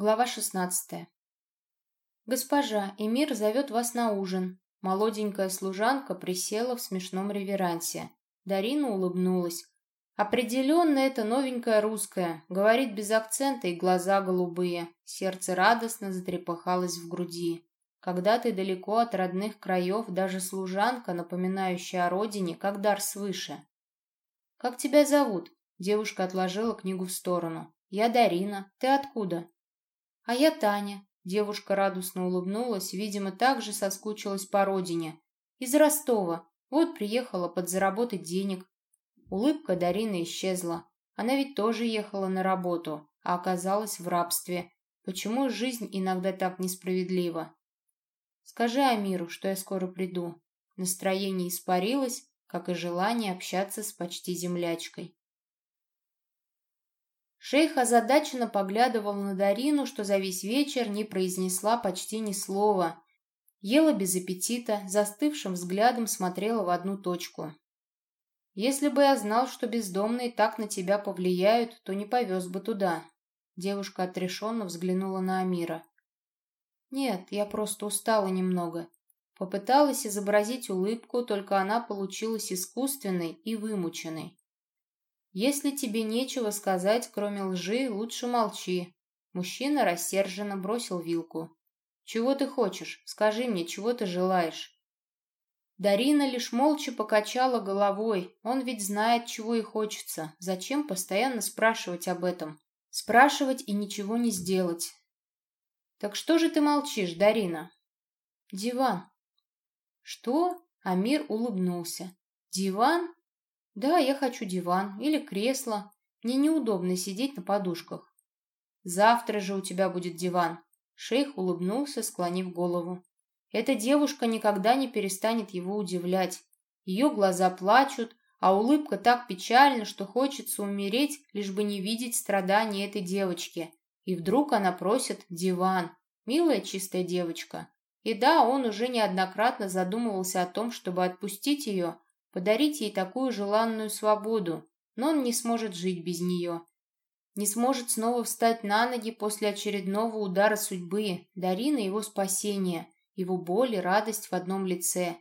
Глава шестнадцатая. «Госпожа, Эмир зовет вас на ужин». Молоденькая служанка присела в смешном реверансе. Дарина улыбнулась. «Определенно это новенькая русская. Говорит без акцента и глаза голубые. Сердце радостно затрепыхалось в груди. Когда ты далеко от родных краев, даже служанка, напоминающая о родине, как дар свыше. «Как тебя зовут?» Девушка отложила книгу в сторону. «Я Дарина. Ты откуда?» «А я Таня». Девушка радостно улыбнулась, видимо, также соскучилась по родине. «Из Ростова. Вот приехала подзаработать денег». Улыбка Дарины исчезла. Она ведь тоже ехала на работу, а оказалась в рабстве. Почему жизнь иногда так несправедлива? «Скажи Амиру, что я скоро приду». Настроение испарилось, как и желание общаться с почти землячкой. Шейх озадаченно поглядывал на Дарину, что за весь вечер не произнесла почти ни слова. Ела без аппетита, застывшим взглядом смотрела в одну точку. «Если бы я знал, что бездомные так на тебя повлияют, то не повез бы туда». Девушка отрешенно взглянула на Амира. «Нет, я просто устала немного». Попыталась изобразить улыбку, только она получилась искусственной и вымученной. Если тебе нечего сказать, кроме лжи, лучше молчи. Мужчина рассерженно бросил вилку. Чего ты хочешь? Скажи мне, чего ты желаешь? Дарина лишь молча покачала головой. Он ведь знает, чего и хочется. Зачем постоянно спрашивать об этом? Спрашивать и ничего не сделать. Так что же ты молчишь, Дарина? Диван. Что? Амир улыбнулся. Диван? Да, я хочу диван или кресло. Мне неудобно сидеть на подушках. Завтра же у тебя будет диван. Шейх улыбнулся, склонив голову. Эта девушка никогда не перестанет его удивлять. Ее глаза плачут, а улыбка так печальна, что хочется умереть, лишь бы не видеть страданий этой девочки. И вдруг она просит диван. Милая чистая девочка. И да, он уже неоднократно задумывался о том, чтобы отпустить ее, подарить ей такую желанную свободу, но он не сможет жить без нее. Не сможет снова встать на ноги после очередного удара судьбы, Дарина его спасение, его боль и радость в одном лице.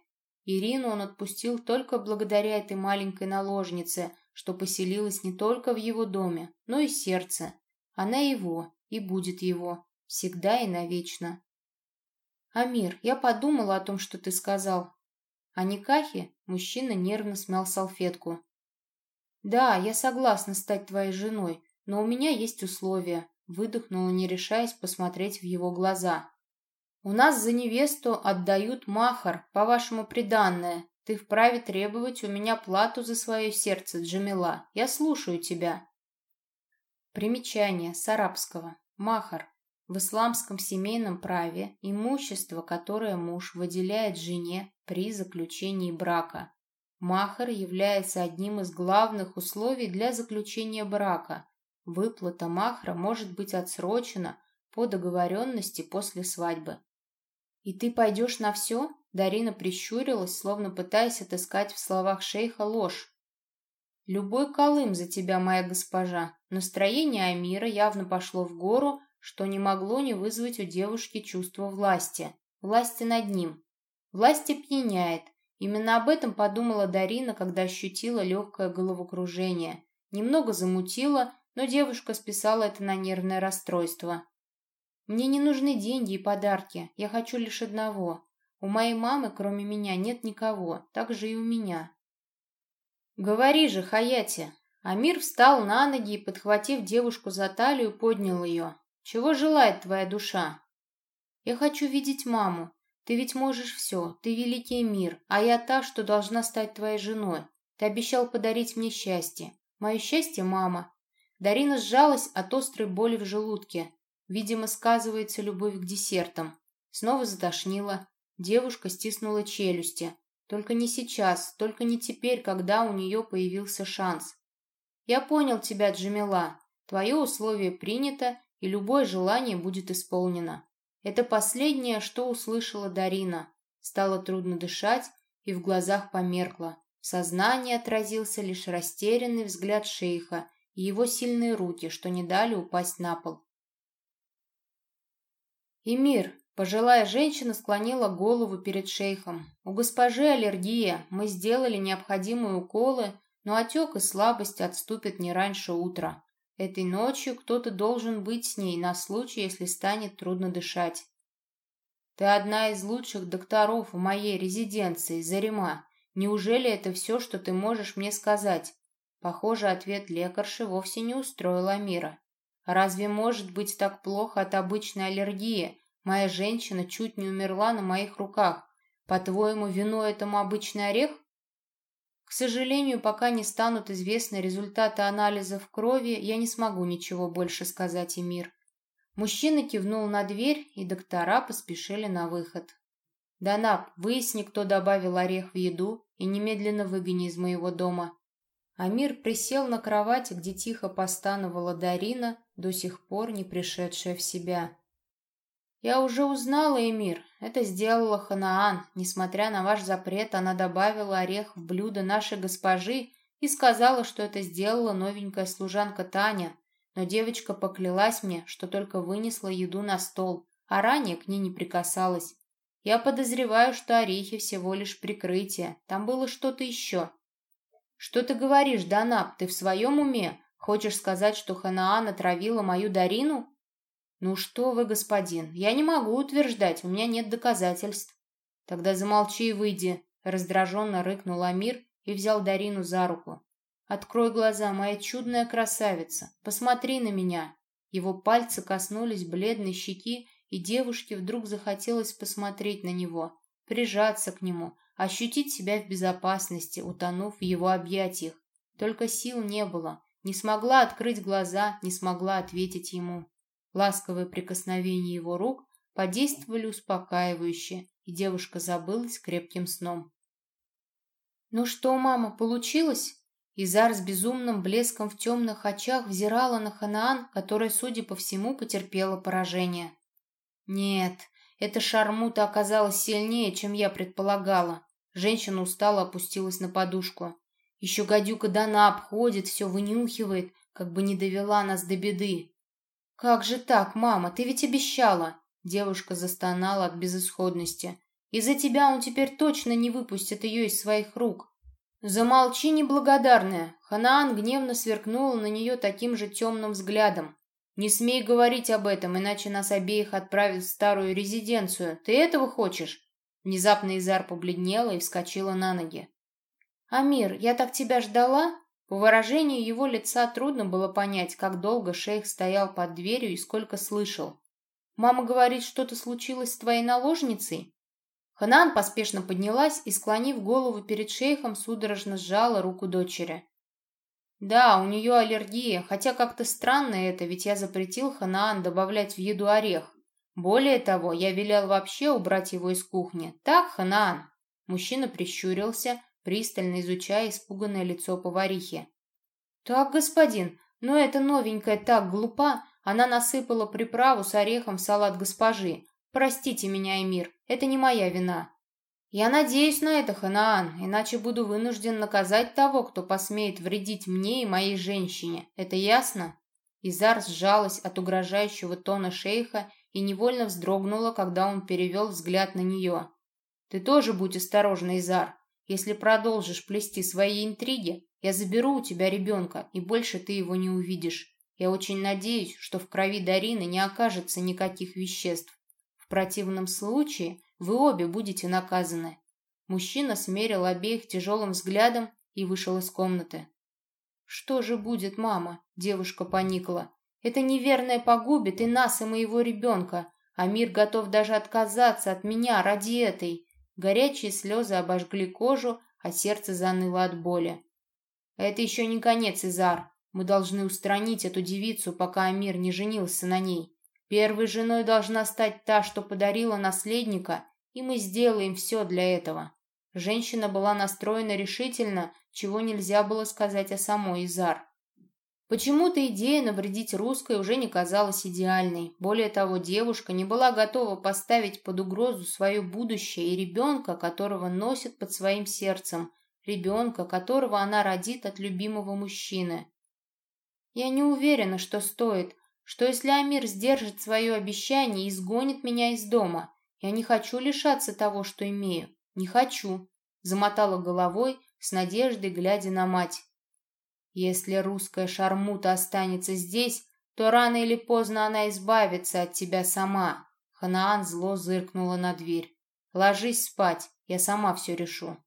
Ирину он отпустил только благодаря этой маленькой наложнице, что поселилась не только в его доме, но и сердце. Она его и будет его, всегда и навечно. «Амир, я подумала о том, что ты сказал. О Никахе мужчина нервно смял салфетку. «Да, я согласна стать твоей женой, но у меня есть условия», выдохнула, не решаясь посмотреть в его глаза. «У нас за невесту отдают махар, по-вашему приданное. Ты вправе требовать у меня плату за свое сердце, Джамила. Я слушаю тебя». Примечание с арабского. Махар. В исламском семейном праве имущество, которое муж выделяет жене при заключении брака. Махар является одним из главных условий для заключения брака. Выплата махра может быть отсрочена по договоренности после свадьбы. «И ты пойдешь на все?» Дарина прищурилась, словно пытаясь отыскать в словах шейха ложь. «Любой колым за тебя, моя госпожа». Настроение Амира явно пошло в гору, что не могло не вызвать у девушки чувство власти. Власти над ним. Власть опьяняет. Именно об этом подумала Дарина, когда ощутила легкое головокружение. Немного замутила, но девушка списала это на нервное расстройство. «Мне не нужны деньги и подарки. Я хочу лишь одного. У моей мамы, кроме меня, нет никого. Так же и у меня». «Говори же, Хаяти!» Амир встал на ноги и, подхватив девушку за талию, поднял ее. Чего желает твоя душа? Я хочу видеть маму. Ты ведь можешь все. Ты великий мир, а я та, что должна стать твоей женой. Ты обещал подарить мне счастье. Мое счастье — мама. Дарина сжалась от острой боли в желудке. Видимо, сказывается любовь к десертам. Снова затошнила. Девушка стиснула челюсти. Только не сейчас, только не теперь, когда у нее появился шанс. Я понял тебя, Джамила. Твое условие принято, и любое желание будет исполнено. Это последнее, что услышала Дарина. Стало трудно дышать, и в глазах померкло. В сознании отразился лишь растерянный взгляд шейха и его сильные руки, что не дали упасть на пол. Эмир, пожилая женщина склонила голову перед шейхом. У госпожи аллергия, мы сделали необходимые уколы, но отек и слабость отступят не раньше утра. Этой ночью кто-то должен быть с ней на случай, если станет трудно дышать. Ты одна из лучших докторов в моей резиденции, Зарима. Неужели это все, что ты можешь мне сказать? Похоже, ответ лекарши вовсе не устроил Амира. Разве может быть так плохо от обычной аллергии? Моя женщина чуть не умерла на моих руках. По-твоему, вино этому обычный орех? К сожалению, пока не станут известны результаты анализов крови, я не смогу ничего больше сказать, Эмир. Мужчина кивнул на дверь, и доктора поспешили на выход. «Данаб, выясни, кто добавил орех в еду, и немедленно выгони из моего дома». Амир присел на кровати, где тихо постановала Дарина, до сих пор не пришедшая в себя. «Я уже узнала, Эмир. Это сделала Ханаан. Несмотря на ваш запрет, она добавила орех в блюдо нашей госпожи и сказала, что это сделала новенькая служанка Таня но девочка поклялась мне, что только вынесла еду на стол, а ранее к ней не прикасалась. Я подозреваю, что орехи всего лишь прикрытие, там было что-то еще. Что ты говоришь, Данаб, ты в своем уме? Хочешь сказать, что Ханаан отравила мою Дарину? Ну что вы, господин, я не могу утверждать, у меня нет доказательств. Тогда замолчи и выйди, раздраженно рыкнул Амир и взял Дарину за руку. «Открой глаза, моя чудная красавица! Посмотри на меня!» Его пальцы коснулись бледной щеки, и девушке вдруг захотелось посмотреть на него, прижаться к нему, ощутить себя в безопасности, утонув в его объятиях. Только сил не было, не смогла открыть глаза, не смогла ответить ему. Ласковые прикосновения его рук подействовали успокаивающе, и девушка забылась крепким сном. «Ну что, мама, получилось?» Изар с безумным блеском в темных очах взирала на Ханаан, которая, судя по всему, потерпела поражение. «Нет, эта шармута оказалась сильнее, чем я предполагала». Женщина устало опустилась на подушку. «Еще гадюка Дана обходит, все вынюхивает, как бы не довела нас до беды». «Как же так, мама? Ты ведь обещала!» Девушка застонала от безысходности. «Из-за тебя он теперь точно не выпустит ее из своих рук. «Замолчи, неблагодарная!» Ханаан гневно сверкнула на нее таким же темным взглядом. «Не смей говорить об этом, иначе нас обеих отправят в старую резиденцию. Ты этого хочешь?» Внезапно Изар побледнела и вскочила на ноги. «Амир, я так тебя ждала?» По выражению его лица трудно было понять, как долго шейх стоял под дверью и сколько слышал. «Мама говорит, что-то случилось с твоей наложницей?» Ханан поспешно поднялась и, склонив голову перед шейхом, судорожно сжала руку дочери. «Да, у нее аллергия, хотя как-то странно это, ведь я запретил Ханаан добавлять в еду орех. Более того, я велел вообще убрать его из кухни. Так, Ханаан?» Мужчина прищурился, пристально изучая испуганное лицо поварихи. «Так, господин, но эта новенькая так глупа, она насыпала приправу с орехом в салат госпожи, Простите меня, Эмир, это не моя вина. Я надеюсь на это, Ханаан, иначе буду вынужден наказать того, кто посмеет вредить мне и моей женщине. Это ясно?» Изар сжалась от угрожающего тона шейха и невольно вздрогнула, когда он перевел взгляд на нее. «Ты тоже будь осторожна, Изар. Если продолжишь плести свои интриги, я заберу у тебя ребенка, и больше ты его не увидишь. Я очень надеюсь, что в крови Дарины не окажется никаких веществ, в противном случае вы обе будете наказаны. Мужчина смерил обеих тяжелым взглядом и вышел из комнаты. «Что же будет, мама?» – девушка поникла. «Это неверное погубит и нас, и моего ребенка, а мир готов даже отказаться от меня ради этой». Горячие слезы обожгли кожу, а сердце заныло от боли. «Это еще не конец, Изар. Мы должны устранить эту девицу, пока Амир не женился на ней. Первой женой должна стать та, что подарила наследника, и мы сделаем все для этого. Женщина была настроена решительно, чего нельзя было сказать о самой Изар. Почему-то идея навредить русской уже не казалась идеальной. Более того, девушка не была готова поставить под угрозу свое будущее и ребенка, которого носит под своим сердцем, ребенка, которого она родит от любимого мужчины. «Я не уверена, что стоит», Что если Амир сдержит свое обещание и изгонит меня из дома? Я не хочу лишаться того, что имею. Не хочу. Замотала головой, с надеждой глядя на мать. Если русская шармута останется здесь, то рано или поздно она избавится от тебя сама. Ханаан зло зыркнула на дверь. Ложись спать, я сама все решу.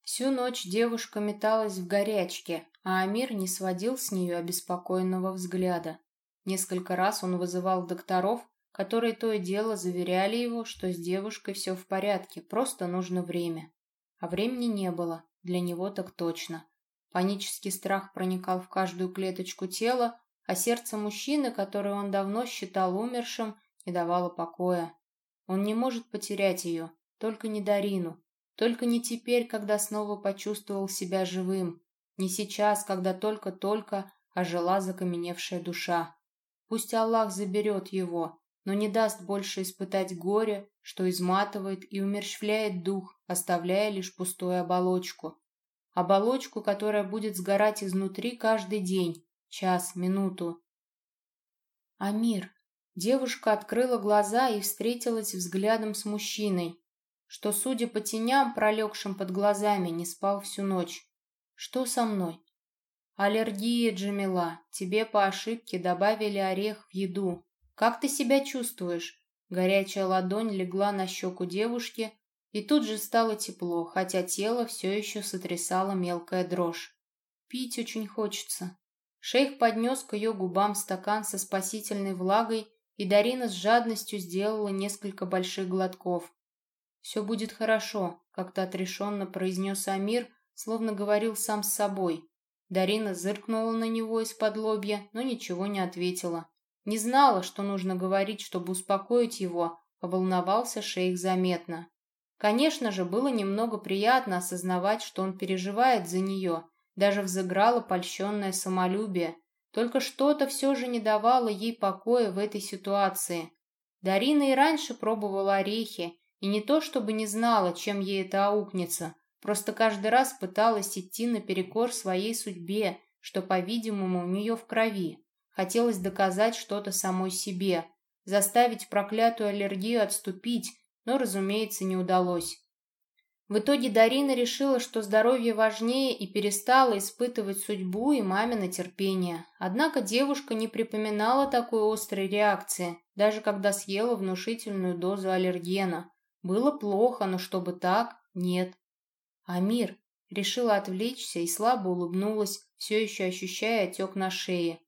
Всю ночь девушка металась в горячке, а Амир не сводил с нее обеспокоенного взгляда. Несколько раз он вызывал докторов, которые то и дело заверяли его, что с девушкой все в порядке, просто нужно время. А времени не было, для него так точно. Панический страх проникал в каждую клеточку тела, а сердце мужчины, которое он давно считал умершим, не давало покоя. Он не может потерять ее, только не Дарину, только не теперь, когда снова почувствовал себя живым, не сейчас, когда только-только ожила закаменевшая душа. Пусть Аллах заберет его, но не даст больше испытать горе, что изматывает и умерщвляет дух, оставляя лишь пустую оболочку. Оболочку, которая будет сгорать изнутри каждый день, час, минуту. Амир. Девушка открыла глаза и встретилась взглядом с мужчиной, что, судя по теням, пролегшим под глазами, не спал всю ночь. Что со мной? Аллергия, Джамила. Тебе по ошибке добавили орех в еду. Как ты себя чувствуешь? Горячая ладонь легла на щеку девушки, и тут же стало тепло, хотя тело все еще сотрясало мелкая дрожь. Пить очень хочется. Шейх поднес к ее губам стакан со спасительной влагой, и Дарина с жадностью сделала несколько больших глотков. «Все будет хорошо», — как-то отрешенно произнес Амир, словно говорил сам с собой. Дарина зыркнула на него из-под лобья, но ничего не ответила. Не знала, что нужно говорить, чтобы успокоить его, поволновался шейх заметно. Конечно же, было немного приятно осознавать, что он переживает за нее, даже взыграло польщенное самолюбие. Только что-то все же не давало ей покоя в этой ситуации. Дарина и раньше пробовала орехи, и не то чтобы не знала, чем ей это аукнется, просто каждый раз пыталась идти наперекор своей судьбе, что, по-видимому, у нее в крови. Хотелось доказать что-то самой себе, заставить проклятую аллергию отступить, но, разумеется, не удалось. В итоге Дарина решила, что здоровье важнее и перестала испытывать судьбу и мамино терпение. Однако девушка не припоминала такой острой реакции, даже когда съела внушительную дозу аллергена. Было плохо, но чтобы так, нет. Амир решила отвлечься и слабо улыбнулась, все еще ощущая отек на шее.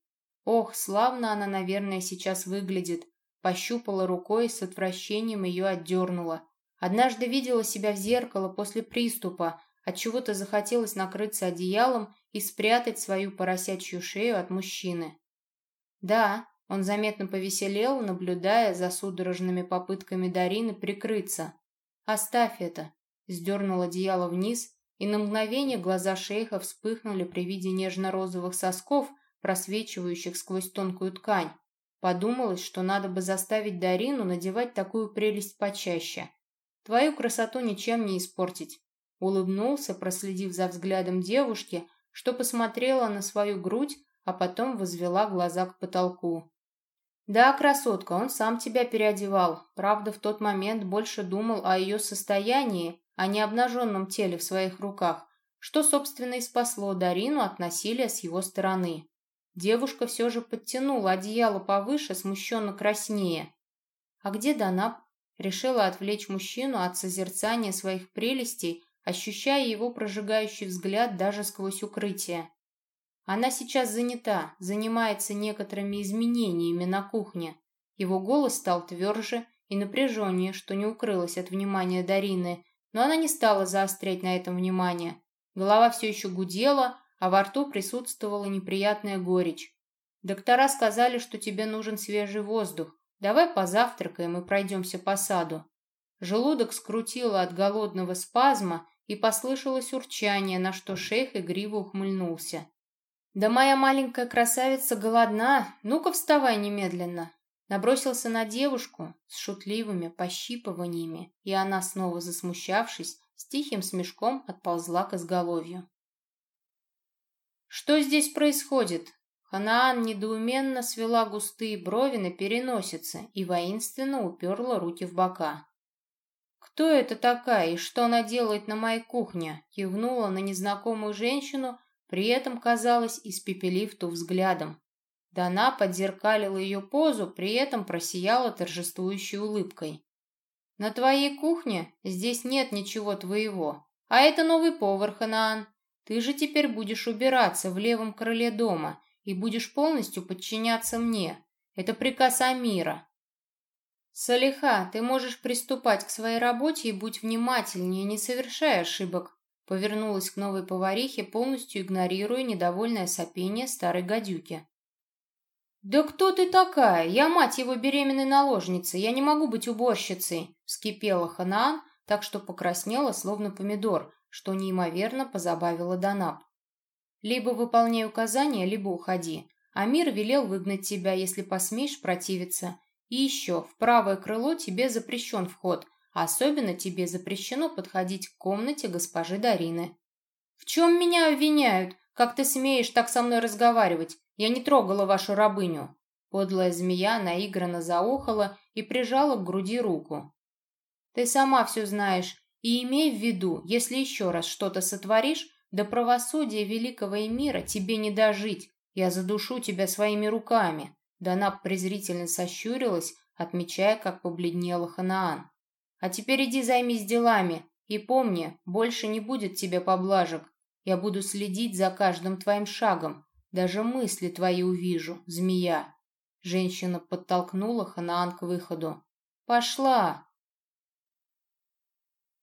Ох, славно она, наверное, сейчас выглядит. Пощупала рукой и с отвращением ее отдернула. Однажды видела себя в зеркало после приступа, отчего-то захотелось накрыться одеялом и спрятать свою поросячью шею от мужчины. Да, он заметно повеселел, наблюдая за судорожными попытками Дарины прикрыться. «Оставь это!» — сдернул одеяло вниз, и на мгновение глаза шейха вспыхнули при виде нежно-розовых сосков, просвечивающих сквозь тонкую ткань. Подумалось, что надо бы заставить Дарину надевать такую прелесть почаще. Твою красоту ничем не испортить. Улыбнулся, проследив за взглядом девушки, что посмотрела на свою грудь, а потом возвела глаза к потолку. «Да, красотка, он сам тебя переодевал. Правда, в тот момент больше думал о ее состоянии, а не обнаженном теле в своих руках, что, собственно, и спасло Дарину от насилия с его стороны. Девушка все же подтянула одеяло повыше, смущенно краснее. «А где Данаб?» Решила отвлечь мужчину от созерцания своих прелестей, ощущая его прожигающий взгляд даже сквозь укрытие. Она сейчас занята, занимается некоторыми изменениями на кухне. Его голос стал тверже и напряженнее, что не укрылось от внимания Дарины, но она не стала заострять на этом внимание. Голова все еще гудела, а во рту присутствовала неприятная горечь. Доктора сказали, что тебе нужен свежий воздух. Давай позавтракаем и пройдемся по саду. Желудок скрутило от голодного спазма, и послышалось урчание, на что шейх игриво ухмыльнулся. «Да моя маленькая красавица голодна, ну-ка вставай немедленно!» Набросился на девушку с шутливыми пощипываниями, и она, снова засмущавшись, с тихим смешком отползла к изголовью. «Что здесь происходит?» Ханаан недоуменно свела густые брови на переносице и воинственно уперла руки в бока. «Кто это такая и что она делает на моей кухне?» кивнула на незнакомую женщину, при этом, казалось, испепелив ту взглядом. Дана подзеркалила ее позу, при этом просияла торжествующей улыбкой. «На твоей кухне здесь нет ничего твоего, а это новый повар, Ханаан. Ты же теперь будешь убираться в левом крыле дома и будешь полностью подчиняться мне. Это приказ Амира. Салиха, ты можешь приступать к своей работе и будь внимательнее, не совершай ошибок. Повернулась к новой поварихе, полностью игнорируя недовольное сопение старой гадюки. «Да кто ты такая? Я мать его беременной наложницы, я не могу быть уборщицей!» Вскипела Ханаан, так что покраснела, словно помидор, что неимоверно позабавило Данаб. Либо выполняй указания, либо уходи. Амир велел выгнать тебя, если посмеешь противиться. И еще, в правое крыло тебе запрещен вход, а особенно тебе запрещено подходить к комнате госпожи Дарины. В чем меня обвиняют? Как ты смеешь так со мной разговаривать? Я не трогала вашу рабыню. Подлая змея наигранно заохала и прижала к груди руку. Ты сама все знаешь, и имей в виду, если еще раз что-то сотворишь, до правосудия великого мира тебе не дожить. Я задушу тебя своими руками. Дана презрительно сощурилась, отмечая, как побледнела Ханаан. А теперь иди займись делами. И помни, больше не будет тебе поблажек. Я буду следить за каждым твоим шагом. Даже мысли твои увижу, змея. Женщина подтолкнула Ханаан к выходу. «Пошла!»